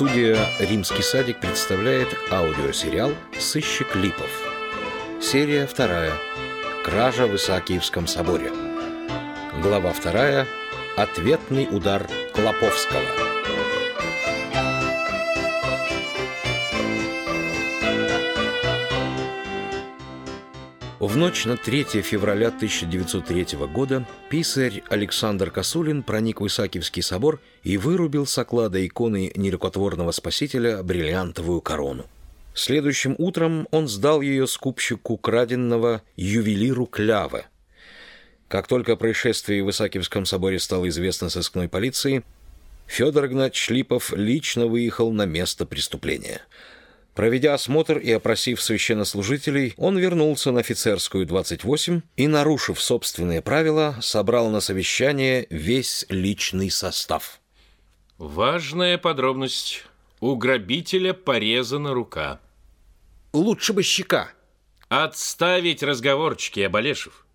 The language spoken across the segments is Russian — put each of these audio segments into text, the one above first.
Студия «Римский садик» представляет аудиосериал «Сыщик Липов». Серия вторая. Кража в Исаакиевском соборе. Глава вторая. Ответный удар Клоповского. В ночь на 3 февраля 1903 года писарь Александр Косулин проник в Исаакиевский собор и вырубил с оклада иконы нерукотворного спасителя бриллиантовую корону. Следующим утром он сдал ее скупщику краденного ювелиру Кляве. Как только происшествие в Исаакиевском соборе стало известно сыскной полиции, Федор Игнатьевич Липов лично выехал на место преступления – Проведя осмотр и опросив священнослужителей, он вернулся на офицерскую 28 и, нарушив собственные правила, собрал на совещание весь личный состав. Важная подробность. У грабителя порезана рука. Лучше бы щека. Отставить разговорчики, Оболешев.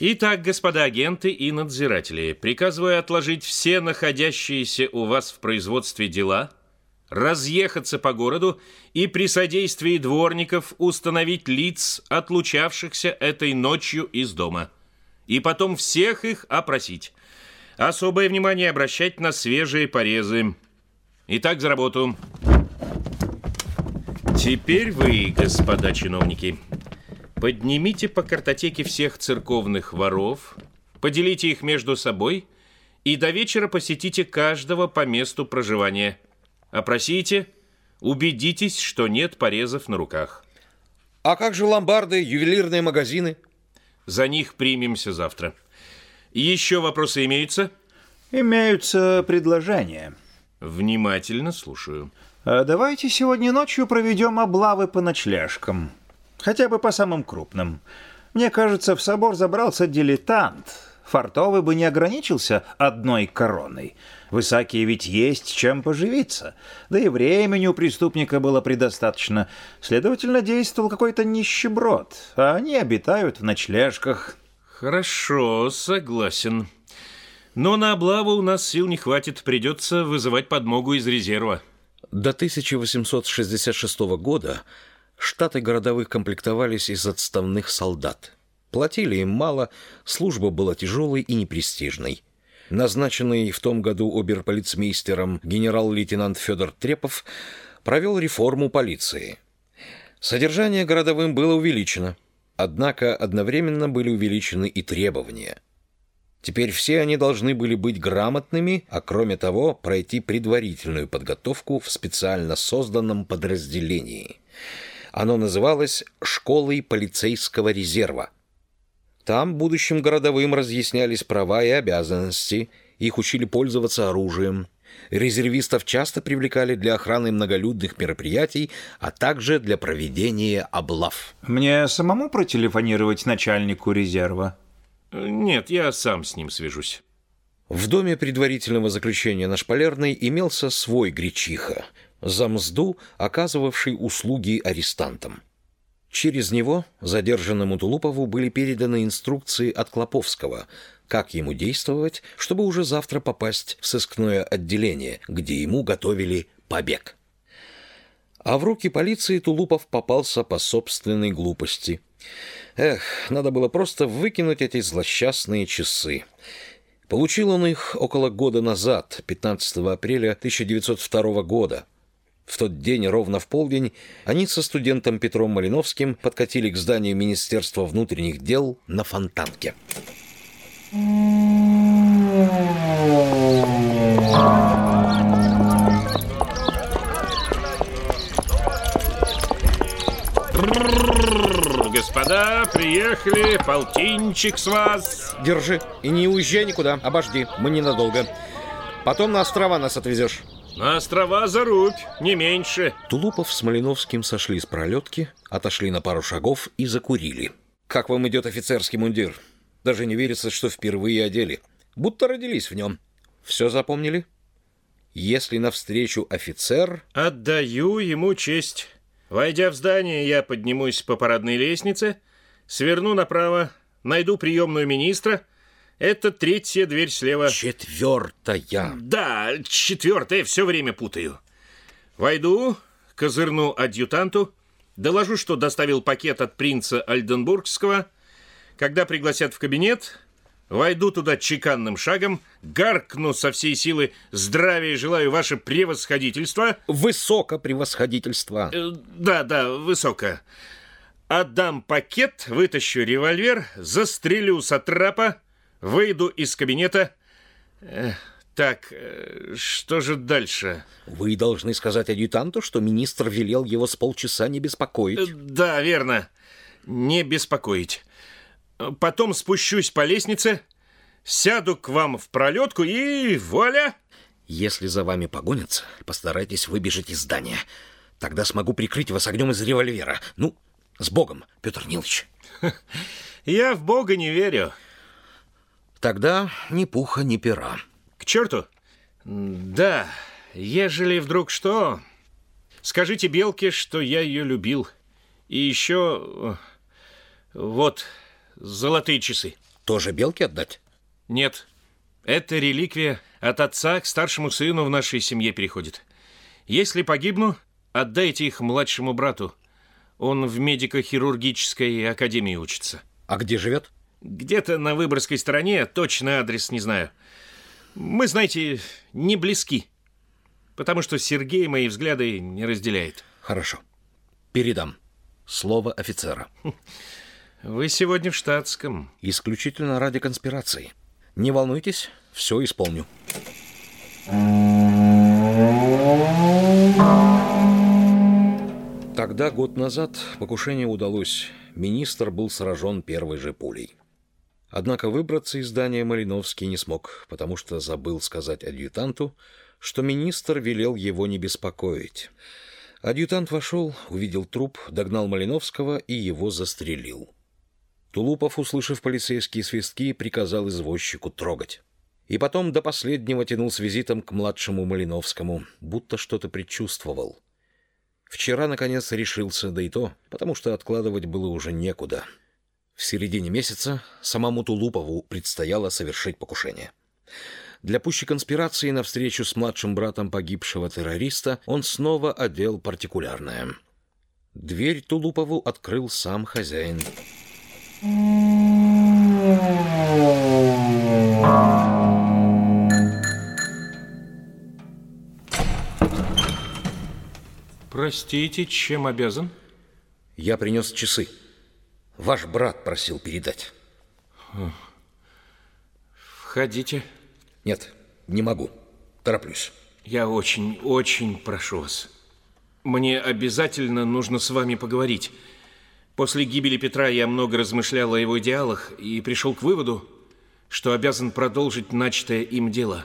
Итак, господа агенты и надзиратели, приказываю отложить все находящиеся у вас в производстве дела – разъехаться по городу и при содействии дворников установить лиц, отлучавшихся этой ночью из дома. И потом всех их опросить. Особое внимание обращать на свежие порезы. Итак, за работу. Теперь вы, господа чиновники, поднимите по картотеке всех церковных воров, поделите их между собой и до вечера посетите каждого по месту проживания – Опросите, убедитесь, что нет порезов на руках. А как же ломбарды, ювелирные магазины? За них примемся завтра. Еще вопросы имеются? Имеются предложения. Внимательно слушаю. А давайте сегодня ночью проведем облавы по ночлежкам. Хотя бы по самым крупным. Мне кажется, в собор забрался дилетант. Фартовый бы не ограничился одной короной. В Исаакии ведь есть чем поживиться. Да и времени у преступника было предостаточно. Следовательно, действовал какой-то нищеброд, а они обитают в ночлежках. Хорошо, согласен. Но на облаву у нас сил не хватит, придется вызывать подмогу из резерва. До 1866 года штаты городовых комплектовались из отставных солдат. Платили им мало, служба была тяжелой и непрестижной. Назначенный в том году оберполицмейстером генерал-лейтенант Федор Трепов провел реформу полиции. Содержание городовым было увеличено, однако одновременно были увеличены и требования. Теперь все они должны были быть грамотными, а кроме того пройти предварительную подготовку в специально созданном подразделении. Оно называлось «Школой полицейского резерва», там будущим городовым разъяснялись права и обязанности, их учили пользоваться оружием. Резервистов часто привлекали для охраны многолюдных мероприятий, а также для проведения облав. Мне самому протелефонировать начальнику резерва? Нет, я сам с ним свяжусь. В доме предварительного заключения на Шпалерной имелся свой гречиха, за мзду оказывавший услуги арестантам. Через него задержанному Тулупову были переданы инструкции от Клоповского, как ему действовать, чтобы уже завтра попасть в сыскное отделение, где ему готовили побег. А в руки полиции Тулупов попался по собственной глупости. Эх, надо было просто выкинуть эти злосчастные часы. Получил он их около года назад, 15 апреля 1902 года, в тот день, ровно в полдень, они со студентом Петром Малиновским подкатили к зданию Министерства внутренних дел на Фонтанке. Господа, приехали, полтинчик с вас. Держи, и не уезжай никуда, обожди, мы ненадолго. Потом на острова нас отвезешь. На острова зарубь, не меньше. Тулупов с Малиновским сошли с пролетки, отошли на пару шагов и закурили. Как вам идет офицерский мундир? Даже не верится, что впервые одели. Будто родились в нем. Все запомнили? Если навстречу офицер... Отдаю ему честь. Войдя в здание, я поднимусь по парадной лестнице, сверну направо, найду приемную министра — это третья дверь слева. Четвертая. Да, четвертая, все время путаю. Войду, козырну адъютанту, доложу, что доставил пакет от принца Альденбургского. Когда пригласят в кабинет, войду туда чеканным шагом, гаркну со всей силы «Здравия желаю, ваше превосходительство!» Высоко превосходительство. Э, Да, да, высоко. Отдам пакет, вытащу револьвер, застрелю сатрапа, выйду из кабинета. Э, Так, э, что же дальше? Вы должны сказать адъютанту, что министр велел его с полчаса не Э, беспокоить. Да, верно. Не беспокоить. Э, Потом спущусь по лестнице, сяду к вам в пролетку и вуаля! Если за вами погонятся, постарайтесь выбежать из здания. Тогда смогу прикрыть вас огнем из револьвера. Ну, с Богом, Петр Нилович. Я в Бога не верю. Тогда ни пуха, ни пера. К черту. Да, ежели вдруг что, скажите Белке, что я ее любил. И еще... Вот, золотые часы. Тоже белки отдать? Нет, это реликвия от отца к старшему сыну в нашей семье переходит. Если погибну, отдайте их младшему брату. Он в медико-хирургической академии учится. А где живет? Где-то на Выборгской стороне, точно адрес не знаю. Мы, знаете, не близки. Потому что Сергей мои взгляды не разделяет. Хорошо. Передам. Слово офицера. Вы сегодня в штатском. Исключительно ради конспирации. Не волнуйтесь, все исполню. Тогда, год назад, покушение удалось. Министр был сражен первой же пулей. Однако выбраться из здания Малиновский не смог, потому что забыл сказать адъютанту, что министр велел его не беспокоить. Адъютант вошел, увидел труп, догнал Малиновского и его застрелил. Тулупов, услышав полицейские свистки, приказал извозчику трогать. И потом до последнего тянул с визитом к младшему Малиновскому, будто что-то предчувствовал. Вчера, наконец, решился, да и то, потому что откладывать было уже некуда. В середине месяца самому Тулупову предстояло совершить покушение. Для пущей конспирации на встречу с младшим братом погибшего террориста он снова одел партикулярное. Дверь Тулупову открыл сам хозяин. Простите, чем обязан? Я принес часы. Ваш брат просил передать. Входите. Нет, не могу. Тороплюсь. Я очень, очень прошу вас. Мне обязательно нужно с вами поговорить. После гибели Петра я много размышлял о его идеалах и пришел к выводу, что обязан продолжить начатое им дело.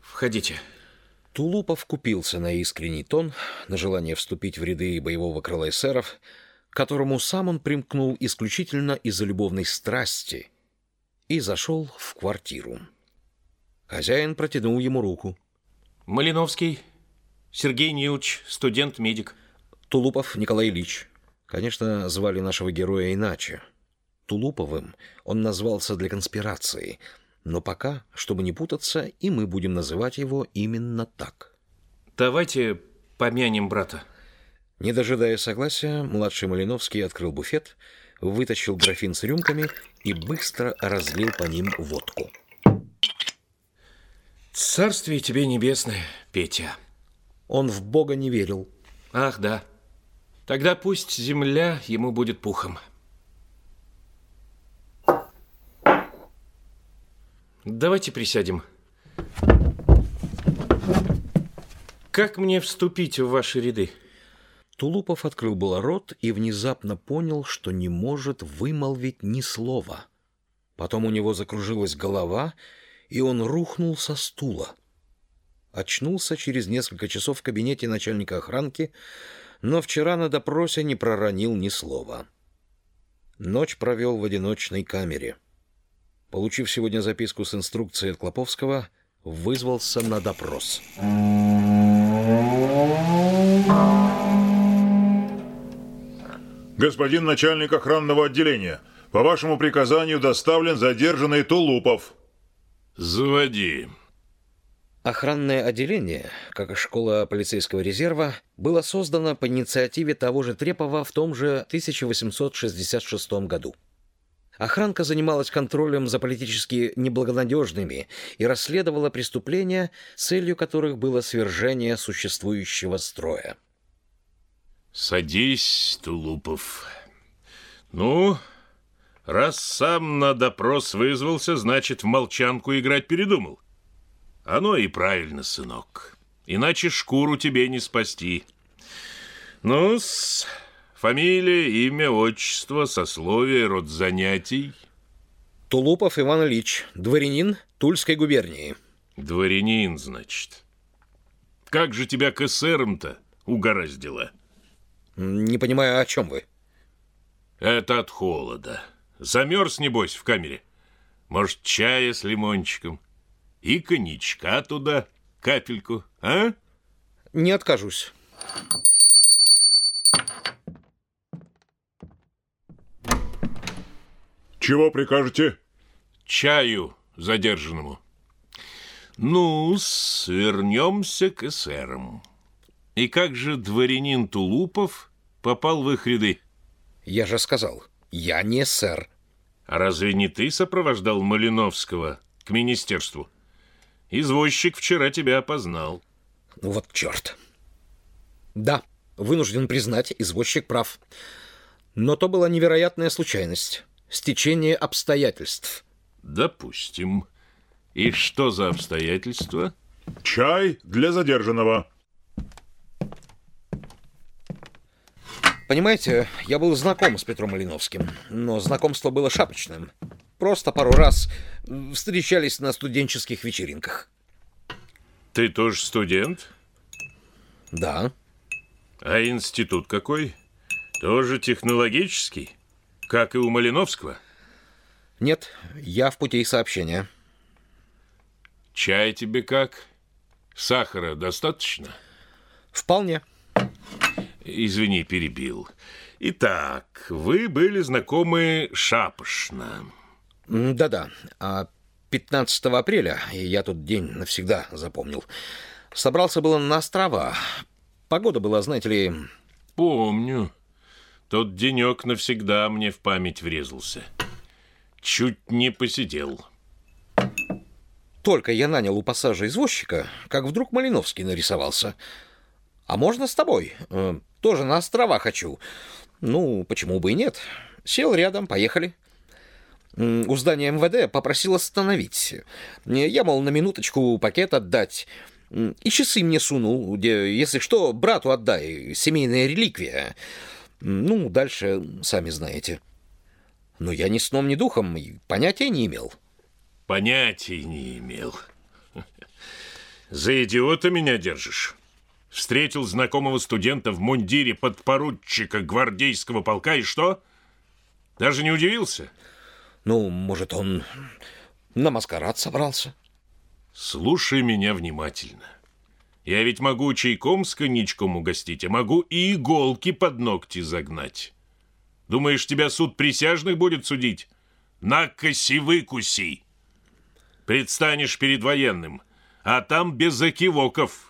Входите. Тулупов купился на искренний тон, на желание вступить в ряды боевого крыла эсеров, которому сам он примкнул исключительно из-за любовной страсти, и зашел в квартиру. Хозяин протянул ему руку. Малиновский, Сергей Нилович, студент-медик. Тулупов Николай Ильич. Конечно, звали нашего героя иначе. Тулуповым он назвался для конспирации, но пока, чтобы не путаться, и мы будем называть его именно так. Давайте помянем брата. Не дожидая согласия, младший Малиновский открыл буфет, вытащил графин с рюмками и быстро разлил по ним водку. Царствие тебе небесное, Петя. Он в Бога не верил. Ах, да. Тогда пусть земля ему будет пухом. Давайте присядем. Как мне вступить в ваши ряды? Тулупов открыл было рот и внезапно понял, что не может вымолвить ни слова. Потом у него закружилась голова, и он рухнул со стула. Очнулся через несколько часов в кабинете начальника охранки, но вчера на допросе не проронил ни слова. Ночь провел в одиночной камере. Получив сегодня записку с инструкцией от Клоповского, вызвался на допрос. Господин начальник охранного отделения, по вашему приказанию доставлен задержанный Тулупов. Заводи. Охранное отделение, как и школа полицейского резерва, было создано по инициативе того же Трепова в том же 1866 году. Охранка занималась контролем за политически неблагонадежными и расследовала преступления, целью которых было свержение существующего строя. Садись, Тулупов. Ну, раз сам на допрос вызвался, значит, в молчанку играть передумал. Оно и правильно, сынок. Иначе шкуру тебе не спасти. ну -с, фамилия, имя, отчество, сословие, род занятий. Тулупов Иван Ильич, дворянин Тульской губернии. Дворянин, значит. Как же тебя к эсерам-то угораздило? Не понимаю, о чем вы? Это от холода. Замерз, небось, в камере. Может, чая с лимончиком? И коньячка туда, капельку, а? Не откажусь. Чего прикажете? Чаю задержанному. Ну, свернемся к эсерам. И как же дворянин Тулупов попал в их ряды? Я же сказал, я не сэр. А разве не ты сопровождал Малиновского к министерству? Извозчик вчера тебя опознал. Ну вот черт. Да, вынужден признать, извозчик прав. Но то была невероятная случайность. Стечение обстоятельств. Допустим. И что за обстоятельства? Чай для задержанного. Понимаете, я был знаком с Петром Малиновским, но знакомство было шапочным. Просто пару раз встречались на студенческих вечеринках. Ты тоже студент? Да. А институт какой? Тоже технологический? Как и у Малиновского? Нет, я в пути сообщения. Чай тебе как? Сахара достаточно? Вполне. Извини, перебил. Итак, вы были знакомы шапошно. Да-да. А 15 апреля, и я тут день навсегда запомнил, собрался было на острова. Погода была, знаете ли... Помню. Тот денек навсегда мне в память врезался. Чуть не посидел. Только я нанял у пассажа извозчика, как вдруг Малиновский нарисовался. А можно с тобой? Э, тоже на острова хочу. Ну, почему бы и нет? Сел рядом, поехали. У здания МВД попросил остановить. Я, мол, на минуточку пакет отдать. И часы мне сунул, если что, брату отдай, семейная реликвия. Ну, дальше сами знаете. Но я ни сном, ни духом понятия не имел. Понятия не имел. За идиота меня держишь? Встретил знакомого студента в мундире подпоручика гвардейского полка, и что? Даже не удивился? Ну, может, он на маскарад собрался? Слушай меня внимательно. Я ведь могу чайком с коньячком угостить, а могу и иголки под ногти загнать. Думаешь, тебя суд присяжных будет судить? Накоси выкуси! Предстанешь перед военным, а там без окивоков –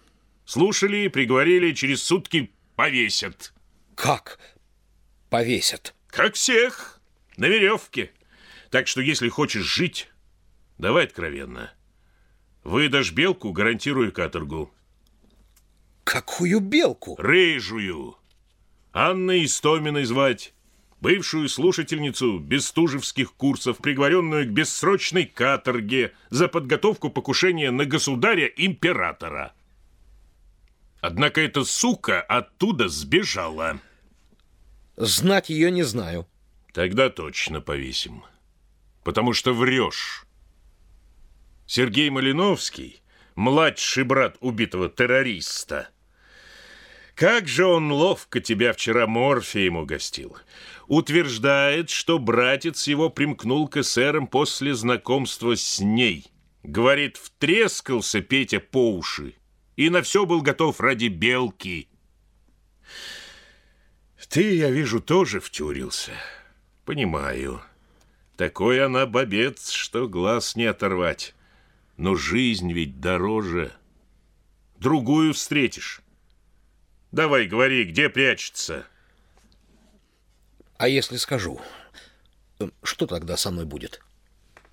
Слушали, приговорили, через сутки повесят. Как повесят? Как всех, на веревке. Так что, если хочешь жить, давай откровенно. Выдашь белку, гарантирую каторгу. Какую белку? Рыжую. Анной Истоминой звать. Бывшую слушательницу бестужевских курсов, приговоренную к бессрочной каторге за подготовку покушения на государя-императора. Однако эта сука оттуда сбежала. Знать ее не знаю. Тогда точно повесим. Потому что врешь. Сергей Малиновский, младший брат убитого террориста. Как же он ловко тебя вчера морфием угостил. Утверждает, что братец его примкнул к эсерам после знакомства с ней. Говорит, втрескался Петя по уши и на все был готов ради белки. Ты, я вижу, тоже втюрился. Понимаю. Такой она бобец, что глаз не оторвать. Но жизнь ведь дороже. другую встретишь. Давай, говори, где прячется? А если скажу, что тогда со мной будет?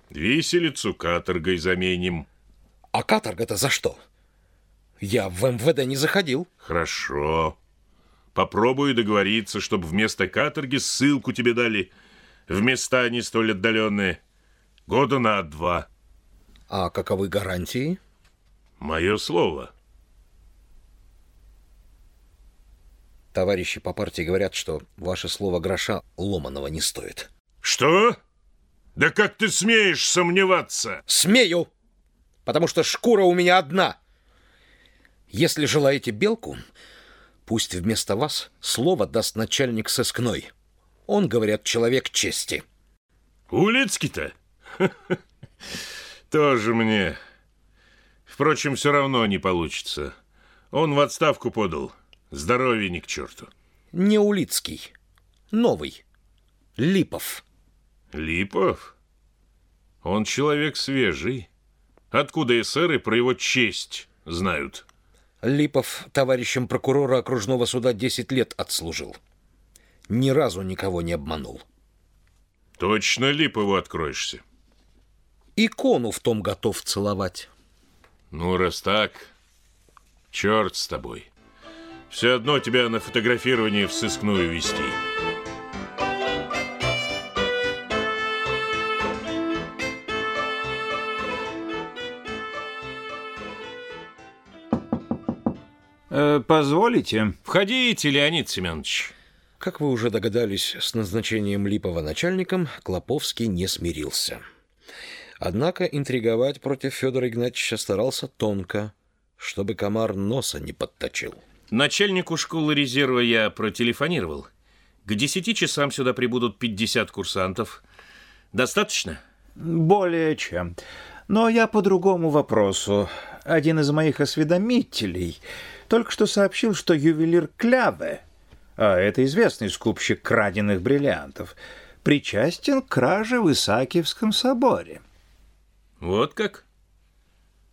Виселицу каторгой заменим. А каторга-то за что? Я в МВД не заходил. Хорошо. Попробую договориться, чтобы вместо каторги ссылку тебе дали в места не столь отдаленные. Года на два. А каковы гарантии? Мое слово. Товарищи по партии говорят, что ваше слово гроша ломаного не стоит. Что? Да как ты смеешь сомневаться? Смею! Потому что шкура у меня одна. Если желаете белку, пусть вместо вас слово даст начальник сыскной. Он, говорят, человек чести. Улицкий-то? Тоже мне. Впрочем, все равно не получится. Он в отставку подал. Здоровье ни к черту. Не Улицкий. Новый. Липов. Липов? Он человек свежий. Откуда эсеры про его честь знают? Липов товарищем прокурора окружного суда 10 лет отслужил. Ни разу никого не обманул. Точно Липову откроешься? Икону в том готов целовать. Ну, раз так, черт с тобой. Все одно тебя на фотографирование в сыскную вести. Э, позволите? Входите, Леонид Семенович. Как вы уже догадались, с назначением Липова начальником Клоповский не смирился. Однако интриговать против Федора Игнатьевича старался тонко, чтобы комар носа не подточил. Начальнику школы резерва я протелефонировал. К десяти часам сюда прибудут 50 курсантов. Достаточно? Более чем. Но я по другому вопросу. Один из моих осведомителей только что сообщил, что ювелир Кляве, а это известный скупщик краденных бриллиантов, причастен к краже в Исаакиевском соборе. Вот как?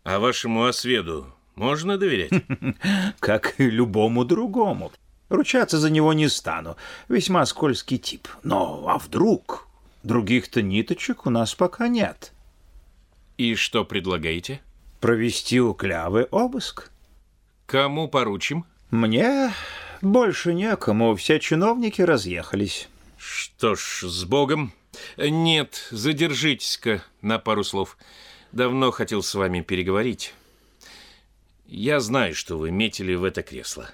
А вашему осведу можно доверять? Как и любому другому. Ручаться за него не стану. Весьма скользкий тип. Но а вдруг? Других-то ниточек у нас пока нет. И что предлагаете? Провести у Клявы обыск. Кому поручим? Мне больше некому. Все чиновники разъехались. Что ж, с Богом. Нет, задержитесь-ка на пару слов. Давно хотел с вами переговорить. Я знаю, что вы метили в это кресло.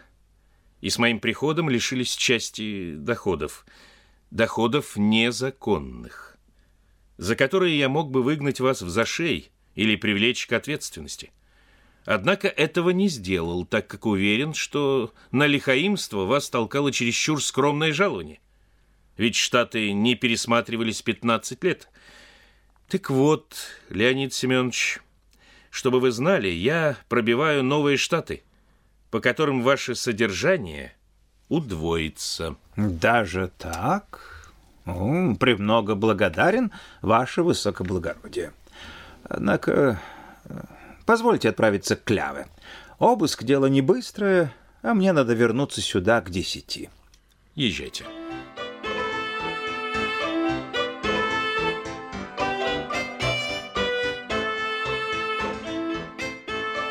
И с моим приходом лишились части доходов. Доходов незаконных. За которые я мог бы выгнать вас в зашей или привлечь к ответственности. Однако этого не сделал, так как уверен, что на лихаимство вас толкало чересчур скромное жалование. Ведь штаты не пересматривались 15 лет. Так вот, Леонид Семенович, чтобы вы знали, я пробиваю новые штаты, по которым ваше содержание удвоится. Даже так? О, премного благодарен, ваше высокоблагородие. Однако, позвольте отправиться к Кляве. Обыск — дело не быстрое, а мне надо вернуться сюда к десяти. Езжайте.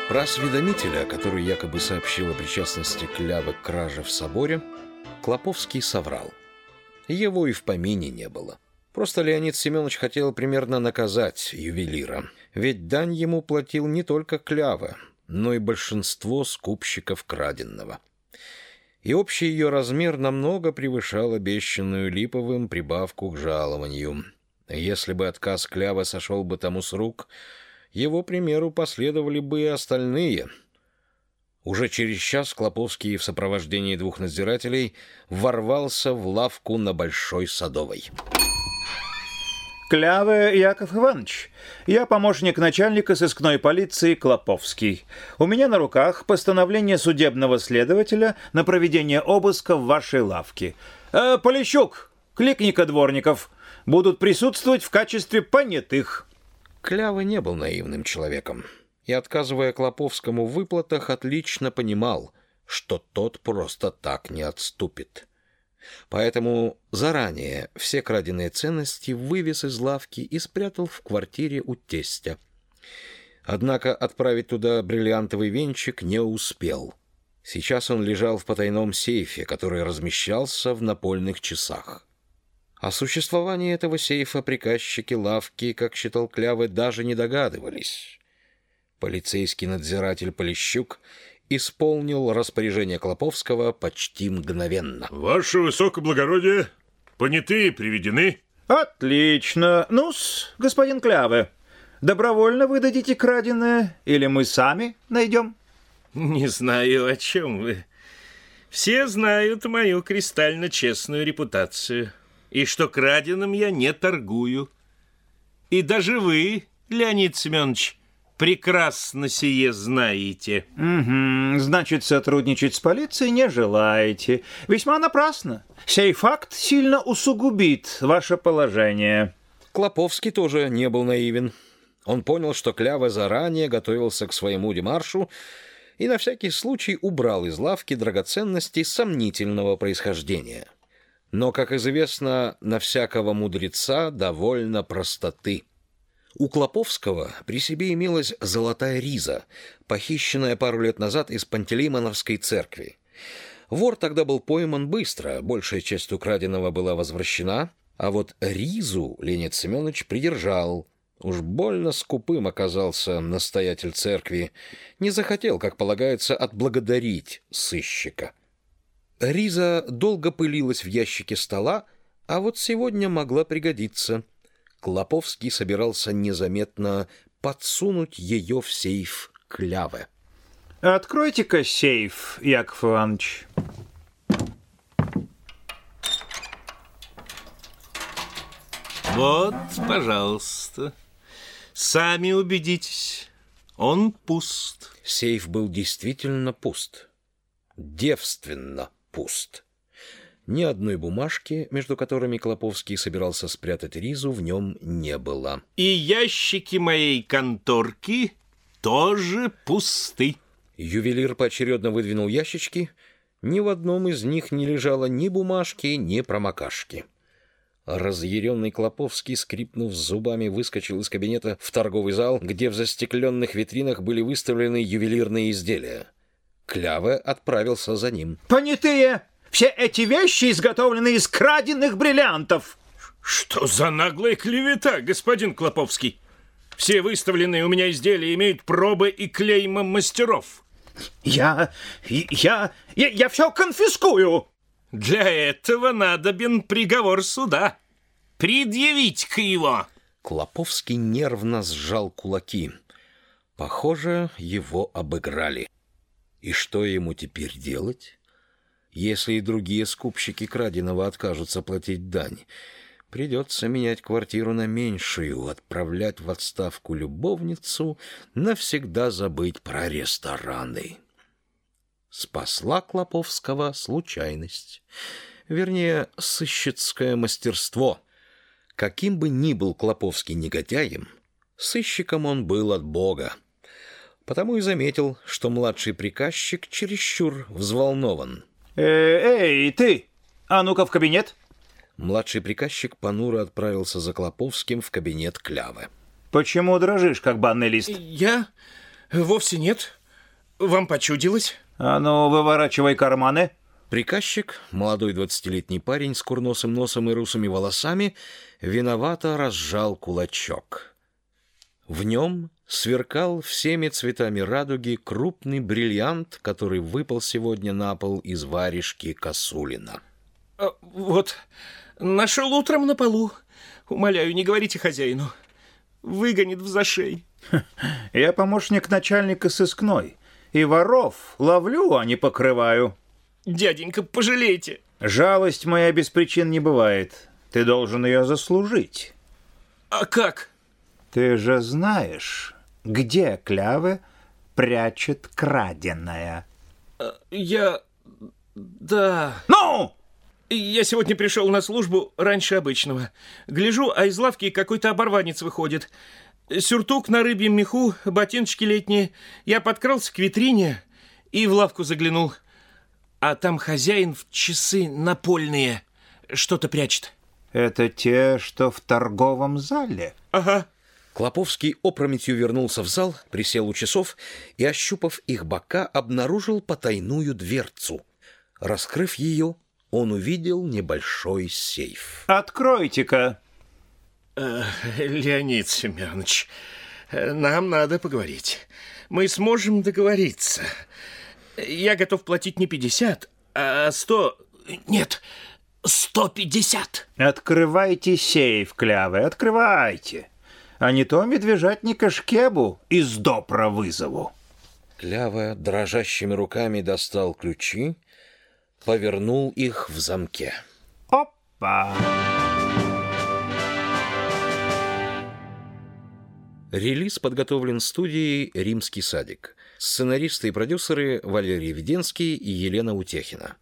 Про осведомителя, который якобы сообщил о причастности Клявы к краже в соборе, Клоповский соврал. Его и в помине не было. Просто Леонид Семенович хотел примерно наказать ювелира. Ведь дань ему платил не только Клява, но и большинство скупщиков краденного. И общий ее размер намного превышал обещанную Липовым прибавку к жалованию. Если бы отказ Клява сошел бы тому с рук, его примеру последовали бы и остальные. Уже через час Клоповский в сопровождении двух надзирателей ворвался в лавку на Большой Садовой. Кляве Яков Иванович, я помощник начальника сыскной полиции Клоповский. У меня на руках постановление судебного следователя на проведение обыска в вашей лавке. Э, Полищук, кликни-ка дворников. Будут присутствовать в качестве понятых. Клява не был наивным человеком. и, отказывая Клоповскому в выплатах, отлично понимал, что тот просто так не отступит. Поэтому заранее все краденые ценности вывез из лавки и спрятал в квартире у тестя. Однако отправить туда бриллиантовый венчик не успел. Сейчас он лежал в потайном сейфе, который размещался в напольных часах. О существовании этого сейфа приказчики лавки, как считал Клявы, даже не догадывались. Полицейский надзиратель Полищук исполнил распоряжение Клоповского почти мгновенно. Ваше высокоблагородие, понятые приведены. Отлично. Ну-с, господин Клявы, добровольно вы дадите краденое или мы сами найдем? Не знаю, о чем вы. Все знают мою кристально честную репутацию. И что краденым я не торгую. И даже вы, Леонид Семенович, прекрасно сие знаете. Угу, значит, сотрудничать с полицией не желаете. Весьма напрасно. Сей факт сильно усугубит ваше положение. Клоповский тоже не был наивен. Он понял, что Клява заранее готовился к своему демаршу и на всякий случай убрал из лавки драгоценности сомнительного происхождения. Но, как известно, на всякого мудреца довольно простоты. У Клоповского при себе имелась золотая риза, похищенная пару лет назад из Пантелеймоновской церкви. Вор тогда был пойман быстро, большая часть украденного была возвращена, а вот ризу Леонид Семенович придержал, Уж больно скупым оказался настоятель церкви. Не захотел, как полагается, отблагодарить сыщика. Риза долго пылилась в ящике стола, а вот сегодня могла пригодиться. Клоповский собирался незаметно подсунуть ее в сейф клявы. Откройте-ка сейф, Яков Иванович. Вот, пожалуйста. Сами убедитесь, он пуст. Сейф был действительно пуст. Девственно пуст. Ни одной бумажки, между которыми Клоповский собирался спрятать Ризу, в нем не было. И ящики моей конторки тоже пусты. Ювелир поочередно выдвинул ящички. Ни в одном из них не лежало ни бумажки, ни промокашки. Разъяренный Клоповский, скрипнув зубами, выскочил из кабинета в торговый зал, где в застекленных витринах были выставлены ювелирные изделия. Кляве отправился за ним. Понятые! Все эти вещи изготовлены из краденных бриллиантов. Что за наглая клевета, господин Клоповский? Все выставленные у меня изделия имеют пробы и клейма мастеров. Я... я... я, я все конфискую. Для этого надобен приговор суда. Предъявить-ка его. Клоповский нервно сжал кулаки. Похоже, его обыграли. И что ему теперь делать? Если и другие скупщики краденого откажутся платить дань, придется менять квартиру на меньшую, отправлять в отставку любовницу, навсегда забыть про рестораны спасла Клоповского случайность. Вернее, сыщицкое мастерство. Каким бы ни был Клоповский негодяем, сыщиком он был от Бога. Потому и заметил, что младший приказчик чересчур взволнован. Э, «Эй, ты! А ну-ка в кабинет!» Младший приказчик понуро отправился за Клоповским в кабинет Клявы. «Почему дрожишь, как банный лист?» «Я? Вовсе нет. Вам почудилось?» А ну, выворачивай карманы. Приказчик, молодой двадцатилетний парень с курносым носом и русыми волосами, виновато разжал кулачок. В нем сверкал всеми цветами радуги крупный бриллиант, который выпал сегодня на пол из варежки Косулина. А, «Вот, нашел утром на полу. Умоляю, не говорите хозяину. Выгонит в зашей». «Я помощник начальника сыскной и воров ловлю, а не покрываю. Дяденька, пожалейте. Жалость моя без причин не бывает. Ты должен ее заслужить. А как? Ты же знаешь, где Клявы прячет краденое. А, я... да... Ну! Я сегодня пришел на службу раньше обычного. Гляжу, а из лавки какой-то оборванец выходит. Сюртук на рыбьем меху, ботиночки летние. Я подкрался к витрине и в лавку заглянул. А там хозяин в часы напольные что-то прячет. Это те, что в торговом зале? Ага. Клоповский опрометью вернулся в зал, присел у часов и, ощупав их бока, обнаружил потайную дверцу. Раскрыв ее, он увидел небольшой сейф. Откройте-ка. Э, Леонид Семенович, нам надо поговорить. Мы сможем договориться. Я готов платить не 50, а 100... Нет, 150. Открывайте сейф, клявы, открывайте. А не то медвежатника Шкебу из допра вызову. Клява дрожащими руками достал ключи, повернул их в замке. Опа! Релиз подготовлен студией «Римский садик». Сценаристы и продюсеры Валерий Веденский и Елена Утехина.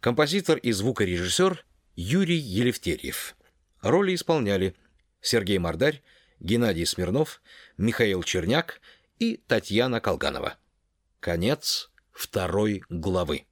Композитор и звукорежиссер Юрий Елефтерьев. Роли исполняли Сергей Мордарь, Геннадий Смирнов, Михаил Черняк и Татьяна Колганова. Конец второй главы.